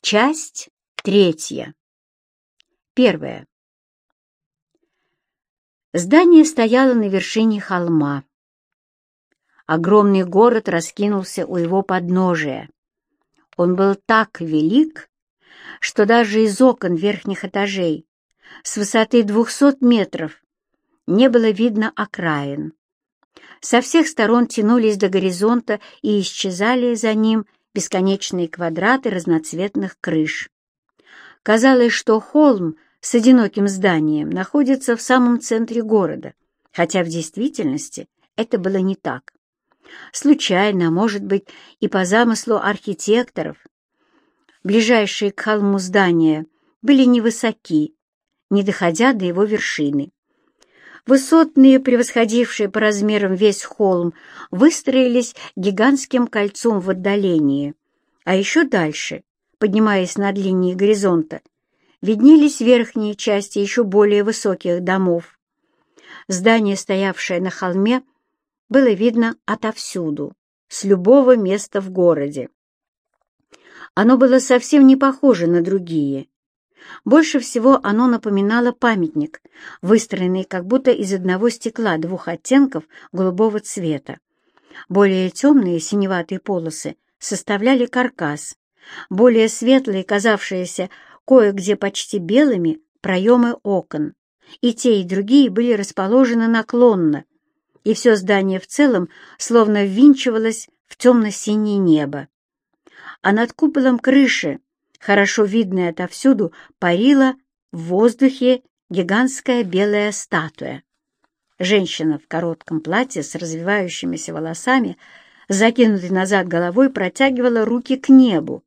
Часть третья. Первая. Здание стояло на вершине холма. Огромный город раскинулся у его подножия. Он был так велик, что даже из окон верхних этажей с высоты двухсот метров не было видно окраин. Со всех сторон тянулись до горизонта и исчезали за ним бесконечные квадраты разноцветных крыш. Казалось, что холм с одиноким зданием находится в самом центре города, хотя в действительности это было не так. Случайно, может быть, и по замыслу архитекторов, ближайшие к холму здания были невысоки, не доходя до его вершины. Высотные, превосходившие по размерам весь холм, выстроились гигантским кольцом в отдалении, а еще дальше, поднимаясь над линией горизонта, виднелись верхние части еще более высоких домов. Здание, стоявшее на холме, было видно отовсюду, с любого места в городе. Оно было совсем не похоже на другие, больше всего оно напоминало памятник, выстроенный как будто из одного стекла двух оттенков голубого цвета. Более темные синеватые полосы составляли каркас, более светлые, казавшиеся кое-где почти белыми, проемы окон. И те, и другие были расположены наклонно, и все здание в целом словно ввинчивалось в темно-синее небо. А над куполом крыши хорошо видная отовсюду, парила в воздухе гигантская белая статуя. Женщина в коротком платье с развивающимися волосами, закинутой назад головой, протягивала руки к небу.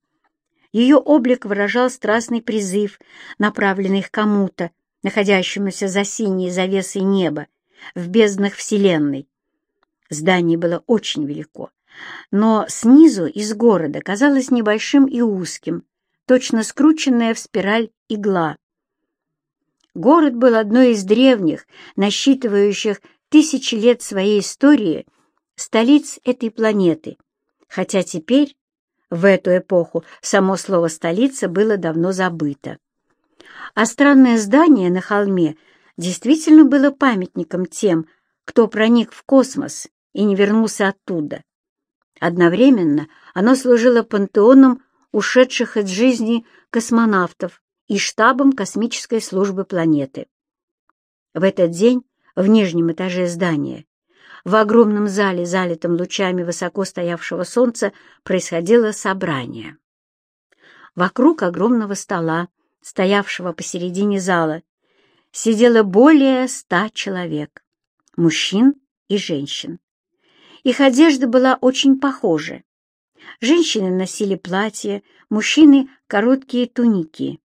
Ее облик выражал страстный призыв, направленный к кому-то, находящемуся за синей завесой неба, в безднах Вселенной. Здание было очень велико, но снизу из города казалось небольшим и узким, точно скрученная в спираль игла. Город был одной из древних, насчитывающих тысячи лет своей истории, столиц этой планеты, хотя теперь, в эту эпоху, само слово «столица» было давно забыто. А странное здание на холме действительно было памятником тем, кто проник в космос и не вернулся оттуда. Одновременно оно служило пантеоном ушедших от жизни космонавтов и штабом космической службы планеты. В этот день в нижнем этаже здания, в огромном зале, залитом лучами высоко стоявшего солнца, происходило собрание. Вокруг огромного стола, стоявшего посередине зала, сидело более ста человек, мужчин и женщин. Их одежда была очень похожа, Женщины носили платья, мужчины — короткие туники.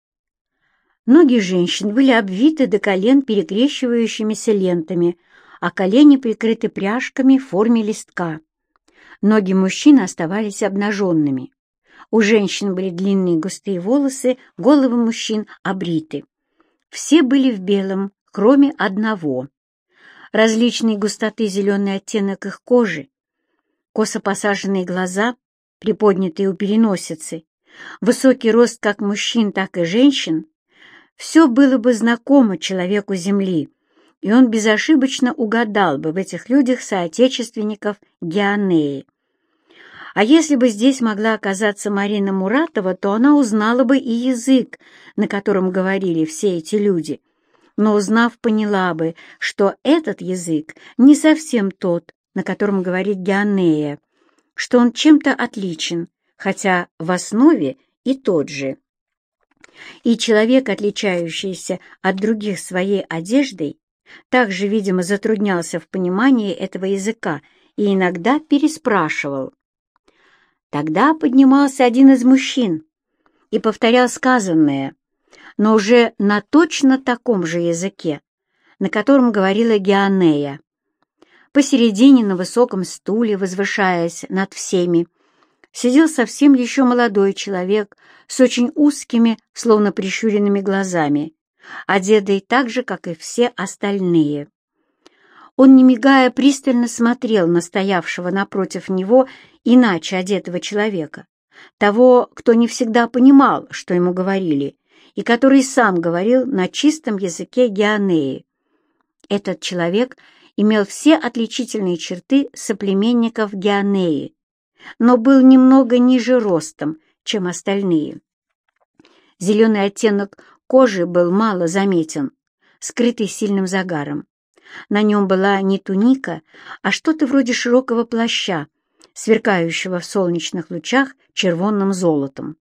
Ноги женщин были обвиты до колен перекрещивающимися лентами, а колени прикрыты пряжками в форме листка. Ноги мужчин оставались обнаженными. У женщин были длинные густые волосы, головы мужчин обриты. Все были в белом, кроме одного. Различной густоты зеленый оттенок их кожи, косо посаженные глаза приподнятые у переносицы, высокий рост как мужчин, так и женщин, все было бы знакомо человеку Земли, и он безошибочно угадал бы в этих людях соотечественников Геонеи. А если бы здесь могла оказаться Марина Муратова, то она узнала бы и язык, на котором говорили все эти люди, но, узнав, поняла бы, что этот язык не совсем тот, на котором говорит Геонея, что он чем-то отличен, хотя в основе и тот же. И человек, отличающийся от других своей одеждой, также, видимо, затруднялся в понимании этого языка и иногда переспрашивал. Тогда поднимался один из мужчин и повторял сказанное, но уже на точно таком же языке, на котором говорила Геонея. Посередине на высоком стуле, возвышаясь над всеми, сидел совсем еще молодой человек с очень узкими, словно прищуренными глазами, одетый так же, как и все остальные. Он, не мигая, пристально смотрел на стоявшего напротив него иначе одетого человека, того, кто не всегда понимал, что ему говорили, и который сам говорил на чистом языке Геонеи. Этот человек имел все отличительные черты соплеменников Геонеи, но был немного ниже ростом, чем остальные. Зеленый оттенок кожи был мало заметен, скрытый сильным загаром. На нем была не туника, а что-то вроде широкого плаща, сверкающего в солнечных лучах червонным золотом.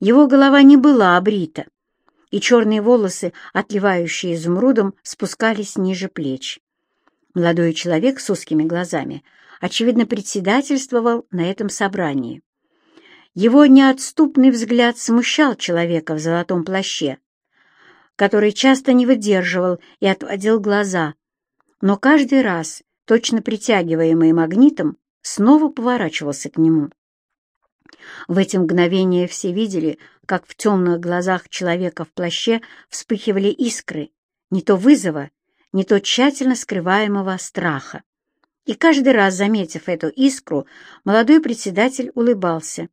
Его голова не была обрита, и черные волосы, отливающие изумрудом, спускались ниже плеч. Молодой человек с узкими глазами, очевидно, председательствовал на этом собрании. Его неотступный взгляд смущал человека в золотом плаще, который часто не выдерживал и отводил глаза, но каждый раз, точно притягиваемый магнитом, снова поворачивался к нему. В эти мгновения все видели, как в темных глазах человека в плаще вспыхивали искры, не то вызова, не то тщательно скрываемого страха. И каждый раз, заметив эту искру, молодой председатель улыбался.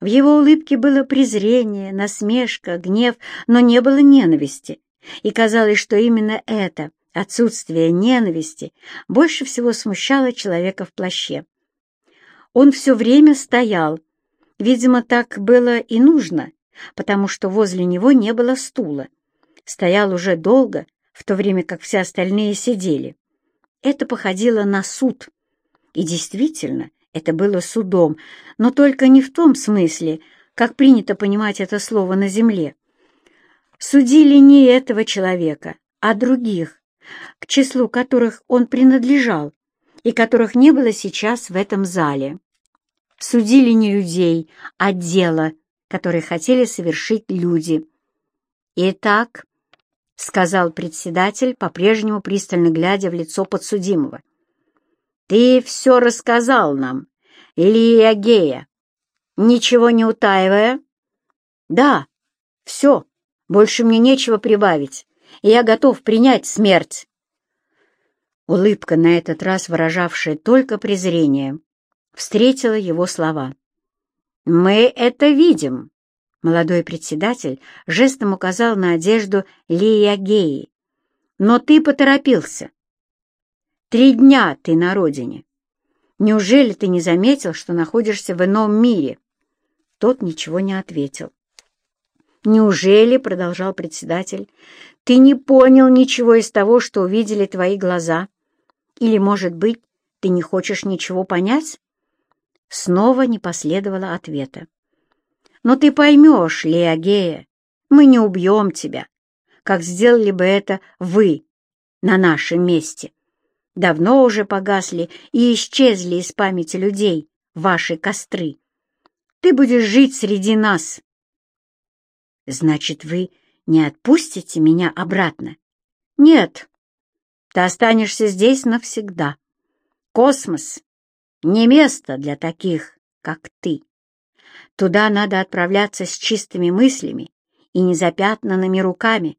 В его улыбке было презрение, насмешка, гнев, но не было ненависти. И казалось, что именно это, отсутствие ненависти, больше всего смущало человека в плаще. Он все время стоял. Видимо, так было и нужно, потому что возле него не было стула. Стоял уже долго, в то время как все остальные сидели. Это походило на суд. И действительно, это было судом, но только не в том смысле, как принято понимать это слово на земле. Судили не этого человека, а других, к числу которых он принадлежал и которых не было сейчас в этом зале судили не людей, а дело, которое хотели совершить люди. «Итак», — сказал председатель, по-прежнему пристально глядя в лицо подсудимого, «ты все рассказал нам, Лия Гея, ничего не утаивая?» «Да, все, больше мне нечего прибавить, и я готов принять смерть». Улыбка, на этот раз выражавшая только презрение, встретила его слова. «Мы это видим!» Молодой председатель жестом указал на одежду Лия Геи. «Но ты поторопился. Три дня ты на родине. Неужели ты не заметил, что находишься в ином мире?» Тот ничего не ответил. «Неужели, — продолжал председатель, — ты не понял ничего из того, что увидели твои глаза? Или, может быть, ты не хочешь ничего понять?» Снова не последовало ответа. «Но ты поймешь, Леогея, мы не убьем тебя, как сделали бы это вы на нашем месте. Давно уже погасли и исчезли из памяти людей ваши костры. Ты будешь жить среди нас». «Значит, вы не отпустите меня обратно?» «Нет, ты останешься здесь навсегда. Космос не место для таких, как ты. Туда надо отправляться с чистыми мыслями и незапятнанными руками.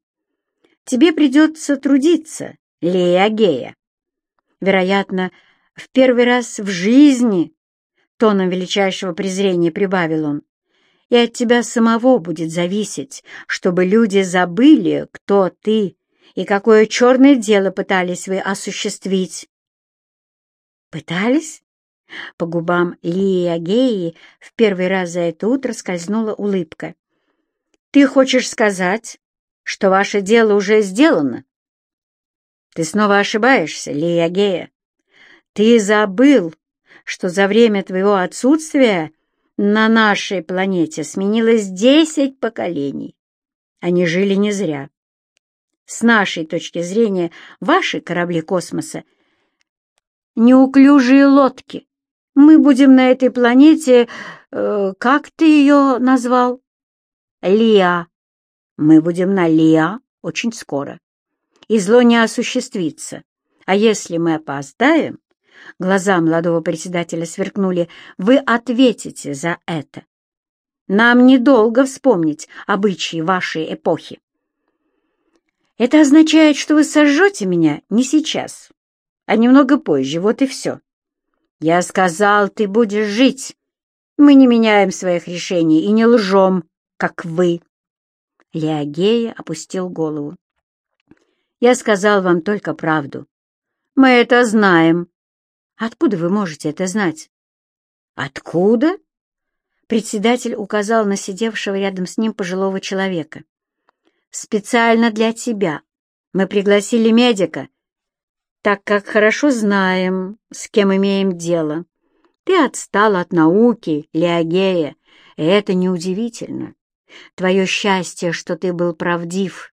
Тебе придется трудиться, Лея Гея. Вероятно, в первый раз в жизни, тоном величайшего презрения прибавил он, и от тебя самого будет зависеть, чтобы люди забыли, кто ты и какое черное дело пытались вы осуществить. Пытались? По губам Лии Агеи в первый раз за это утро скользнула улыбка. «Ты хочешь сказать, что ваше дело уже сделано?» «Ты снова ошибаешься, Лия Агея. Ты забыл, что за время твоего отсутствия на нашей планете сменилось десять поколений. Они жили не зря. С нашей точки зрения, ваши корабли космоса — неуклюжие лодки, мы будем на этой планете... Э, как ты ее назвал? Лиа. Мы будем на Лиа очень скоро. И зло не осуществится. А если мы опоздаем, глаза молодого председателя сверкнули, вы ответите за это. Нам недолго вспомнить обычаи вашей эпохи. Это означает, что вы сожжете меня не сейчас, а немного позже, вот и все. Я сказал, ты будешь жить, Мы не меняем своих решений и не лжем, как вы. Леогея опустил голову. Я сказал вам только правду. Мы это знаем. Откуда вы можете это знать? Откуда? Председатель указал на сидевшего рядом с ним пожилого человека. Специально для тебя мы пригласили медика, так как хорошо знаем, с кем имеем дело. Ты отстал от науки, Леогея, и это неудивительно. Твое счастье, что ты был правдив.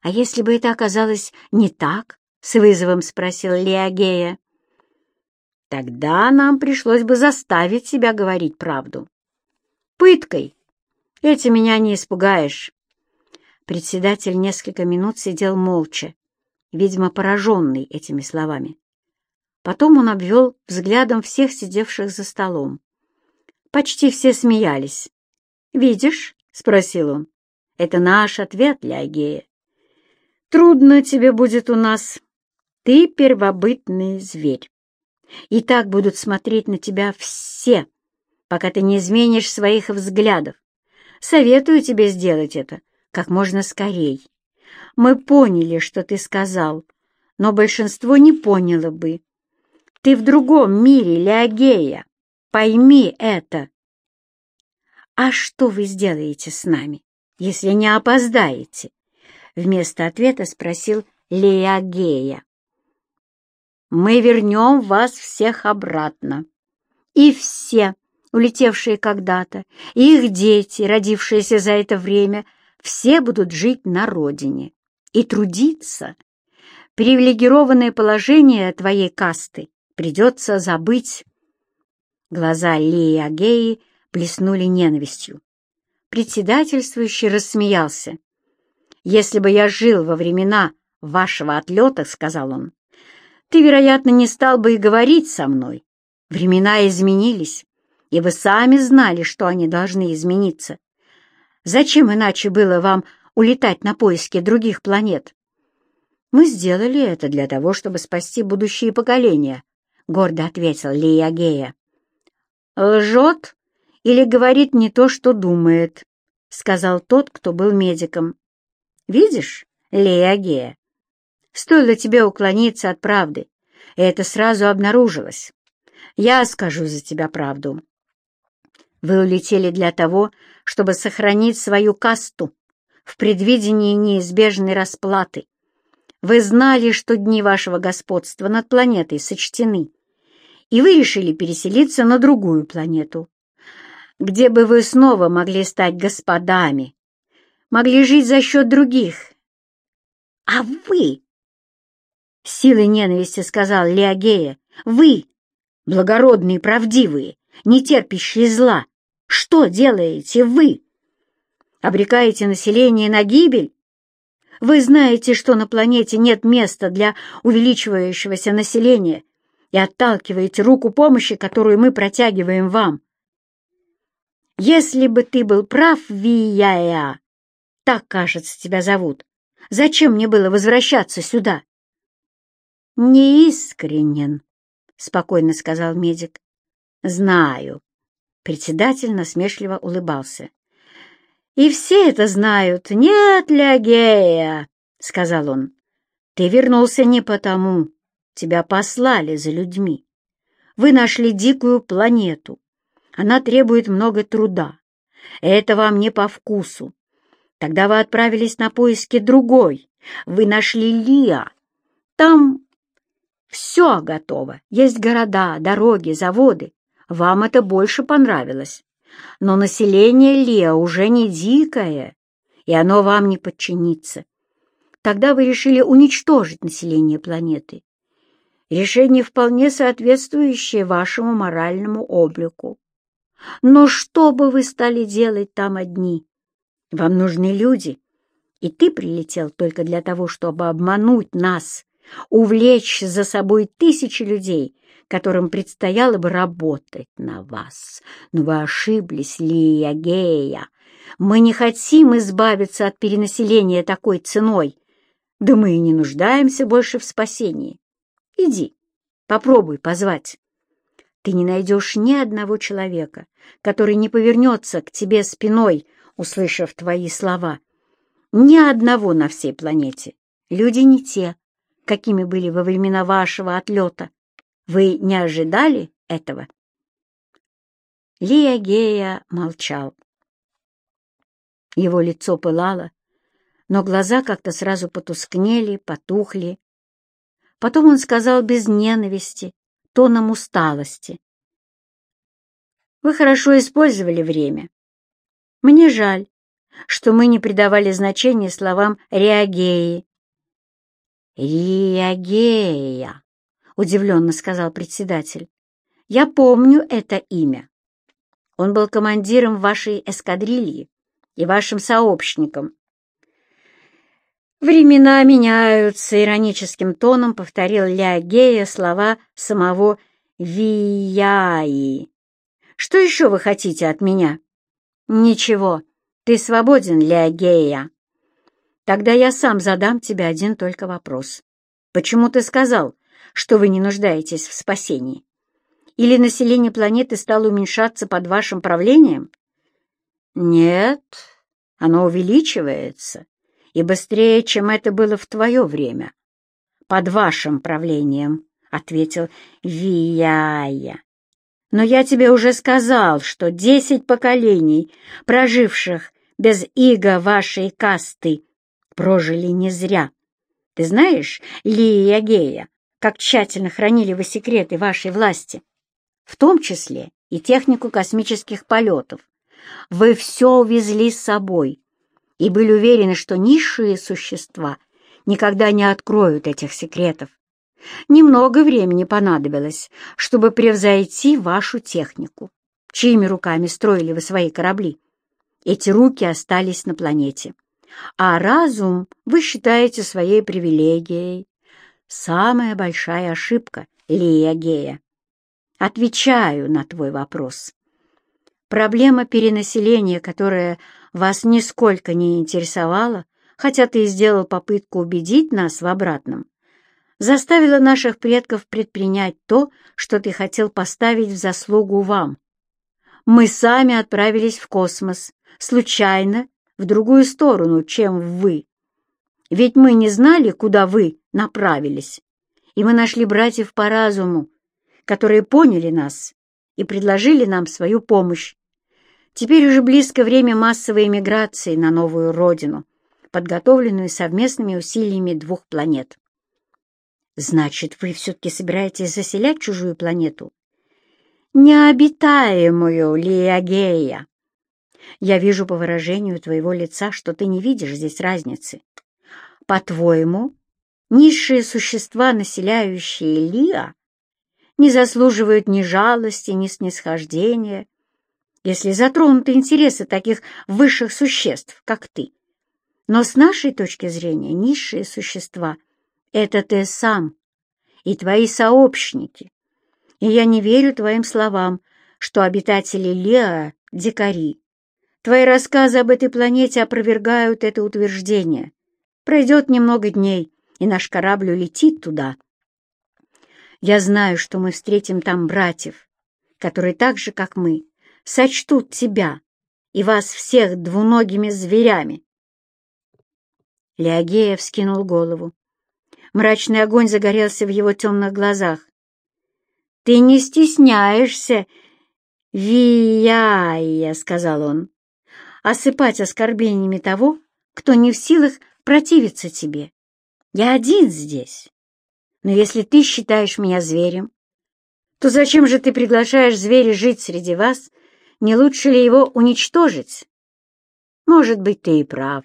А если бы это оказалось не так? — с вызовом спросил Леогея. Тогда нам пришлось бы заставить себя говорить правду. Пыткой. Эти меня не испугаешь. Председатель несколько минут сидел молча, видимо, пораженный этими словами. Потом он обвел взглядом всех сидевших за столом. Почти все смеялись. «Видишь?» — спросил он. «Это наш ответ, Леогея. Трудно тебе будет у нас. Ты первобытный зверь. И так будут смотреть на тебя все, пока ты не изменишь своих взглядов. Советую тебе сделать это как можно скорей. Мы поняли, что ты сказал, но большинство не поняло бы. Ты в другом мире, Леогея. Пойми это. А что вы сделаете с нами, если не опоздаете? Вместо ответа спросил Леогея. Мы вернем вас всех обратно. И все, улетевшие когда-то, и их дети, родившиеся за это время, все будут жить на родине и трудиться. Привилегированное положение твоей касты Придется забыть. Глаза Лии Агеи блеснули ненавистью. Председательствующий рассмеялся. «Если бы я жил во времена вашего отлета, — сказал он, — ты, вероятно, не стал бы и говорить со мной. Времена изменились, и вы сами знали, что они должны измениться. Зачем иначе было вам улетать на поиски других планет? Мы сделали это для того, чтобы спасти будущие поколения, — гордо ответил Лиягея. «Лжет или говорит не то, что думает», — сказал тот, кто был медиком. «Видишь, Лиягея, стоило тебе уклониться от правды, и это сразу обнаружилось. Я скажу за тебя правду. Вы улетели для того, чтобы сохранить свою касту в предвидении неизбежной расплаты. Вы знали, что дни вашего господства над планетой сочтены, и вы решили переселиться на другую планету, где бы вы снова могли стать господами, могли жить за счет других. А вы, силой ненависти сказал Леогея, вы, благородные, правдивые, не терпящие зла, что делаете вы? Обрекаете население на гибель? Вы знаете, что на планете нет места для увеличивающегося населения и отталкиваете руку помощи, которую мы протягиваем вам. Если бы ты был прав, Вияя, так, кажется, тебя зовут, зачем мне было возвращаться сюда? Неискренен, — спокойно сказал медик. Знаю. Председатель насмешливо улыбался. И все это знают. Нет, Лягея, — сказал он, — ты вернулся не потому. Тебя послали за людьми. Вы нашли дикую планету. Она требует много труда. Это вам не по вкусу. Тогда вы отправились на поиски другой. Вы нашли Лиа. Там все готово. Есть города, дороги, заводы. Вам это больше понравилось. Но население Лео уже не дикое, и оно вам не подчинится. Тогда вы решили уничтожить население планеты. Решение вполне соответствующее вашему моральному облику. Но что бы вы стали делать там одни? Вам нужны люди, и ты прилетел только для того, чтобы обмануть нас, увлечь за собой тысячи людей, которым предстояло бы работать на вас. Но вы ошиблись, Лия Гея. Мы не хотим избавиться от перенаселения такой ценой. Да мы и не нуждаемся больше в спасении. Иди, попробуй позвать. ты не найдешь ни одного человека, который не повернется к тебе спиной, услышав твои слова. Ни одного на всей планете. Люди не те, какими были во времена вашего отлета. Вы не ожидали этого?» Лия Гея молчал. Его лицо пылало, но глаза как-то сразу потускнели, потухли. Потом он сказал без ненависти, тоном усталости. «Вы хорошо использовали время. Мне жаль, что мы не придавали значения словам «реагеи». «Реагея», — удивленно сказал председатель. «Я помню это имя. Он был командиром вашей эскадрильи и вашим сообщником. «Времена меняются», — ироническим тоном повторил Леогея слова самого Вияи. «Что еще вы хотите от меня?» «Ничего, ты свободен, Леогея. Тогда я сам задам тебе один только вопрос. Почему ты сказал, что вы не нуждаетесь в спасении? Или население планеты стало уменьшаться под вашим правлением?» «Нет, оно увеличивается, и быстрее, чем это было в твое время. Под вашим правлением, — ответил Вияя. Но я тебе уже сказал, что десять поколений, проживших без иго вашей касты, прожили не зря. Ты знаешь, Лия Гея, как тщательно хранили вы секреты вашей власти, в том числе и технику космических полетов. Вы все увезли с собой, и были уверены, что низшие существа никогда не откроют этих секретов. Немного времени понадобилось, чтобы превзойти вашу технику. Чьими руками строили вы свои корабли? Эти руки остались на планете. А разум вы считаете своей привилегией. Самая большая ошибка, Лия Гея. Отвечаю на твой вопрос. Проблема перенаселения, которая вас нисколько не интересовала, хотя ты и сделал попытку убедить нас в обратном, заставила наших предков предпринять то, что ты хотел поставить в заслугу вам. Мы сами отправились в космос, случайно, в другую сторону, чем вы. Ведь мы не знали, куда вы направились, и мы нашли братьев по разуму, которые поняли нас и предложили нам свою помощь. Теперь уже близко время массовой эмиграции на новую родину, подготовленную совместными усилиями двух планет. Значит, вы все-таки собираетесь заселять чужую планету? Необитаемую Лиагея. Я вижу по выражению твоего лица, что ты не видишь здесь разницы. По-твоему, низшие существа, населяющие Лиа, не заслуживают ни жалости, ни снисхождения, если затронуты интересы таких высших существ, как ты. Но с нашей точки зрения низшие существа — это ты сам и твои сообщники. И я не верю твоим словам, что обитатели Леа — дикари. Твои рассказы об этой планете опровергают это утверждение. Пройдет немного дней, и наш корабль улетит туда. Я знаю, что мы встретим там братьев, которые так же, как мы, сочтут тебя и вас всех двуногими зверями. Леогея вскинул голову. Мрачный огонь загорелся в его темных глазах. — Ты не стесняешься, Вияя, — сказал он, — осыпать оскорблениями того, кто не в силах противиться тебе. Я один здесь. Но если ты считаешь меня зверем, то зачем же ты приглашаешь зверя жить среди вас не лучше ли его уничтожить? Может быть, ты и прав.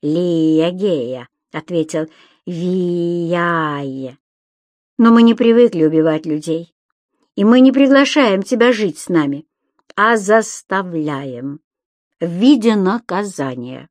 Лия — ответил Вияе. Но мы не привыкли убивать людей, и мы не приглашаем тебя жить с нами, а заставляем в виде наказания.